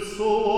so